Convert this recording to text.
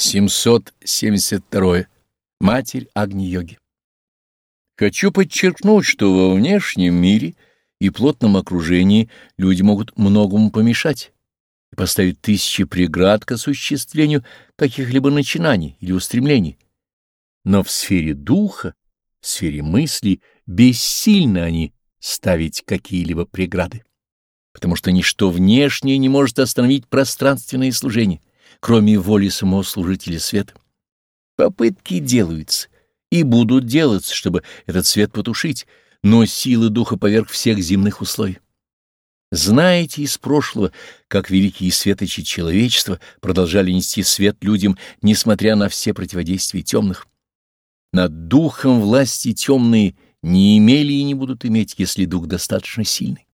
772. Матерь Агни-йоги. Хочу подчеркнуть, что во внешнем мире и плотном окружении люди могут многому помешать и поставить тысячи преград к осуществлению каких-либо начинаний или устремлений. Но в сфере духа, в сфере мысли бессильно они ставить какие-либо преграды, потому что ничто внешнее не может остановить пространственное служение кроме воли самого служителя света. Попытки делаются и будут делаться, чтобы этот свет потушить, но силы духа поверх всех земных условий. Знаете из прошлого, как великие светочи человечества продолжали нести свет людям, несмотря на все противодействия темных. Над духом власти темные не имели и не будут иметь, если дух достаточно сильный.